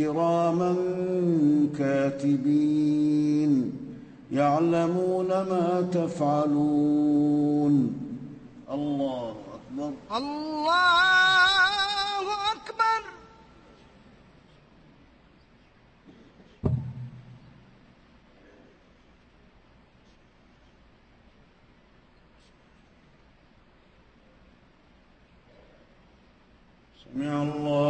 كراما كاتبين يعلمون ما تفعلون. الله أكبر. الله أكبر. سمع الله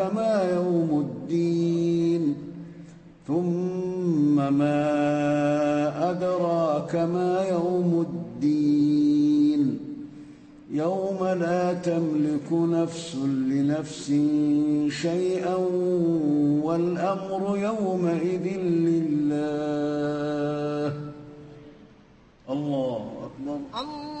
ثم ما أدراك ما يوم الدين. يوم لا تملك نفس لنفس شيئا والأمر يومئذ لله. الله أكبر. الله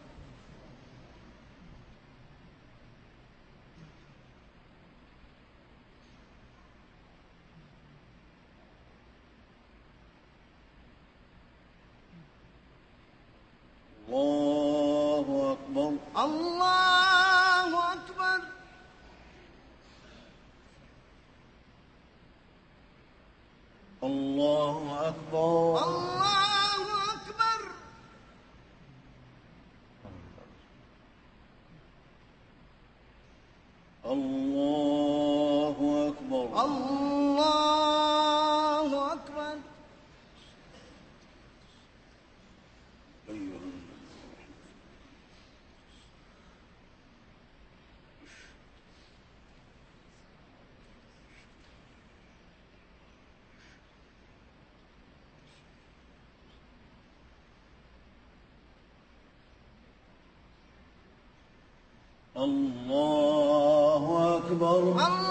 الله أكبر الله الله أكبر. الله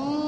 Oh.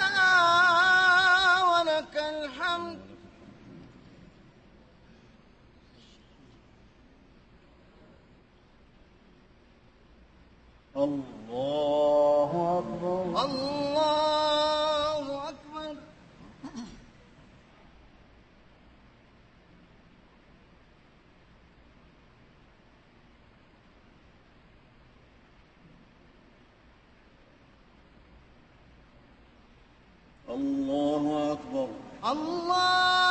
الله أكبر. الله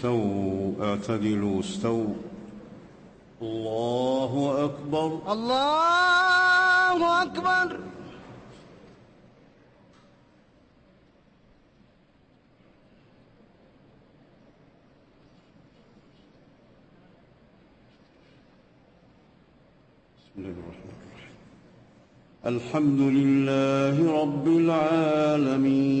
استووا اعتدلوا استووا. الله أكبر. الله أكبر. بسم الله الرحمن الرحيم. الحمد لله رب العالمين.